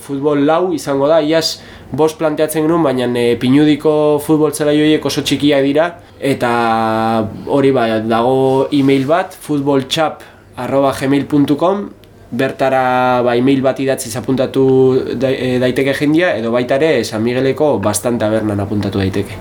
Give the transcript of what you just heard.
Futbol lau izango da, iaz bost planteatzen genuen, baina e, pinudiko futbol zela joiek oso txikia dira. Eta hori bai, dago e-mail bat, futbolchap.gmail.com bertara ba, e-mail bat idatzi apuntatu e, daiteke jendia edo baita ere San Migueleko bastante tabernan apuntatu daiteke.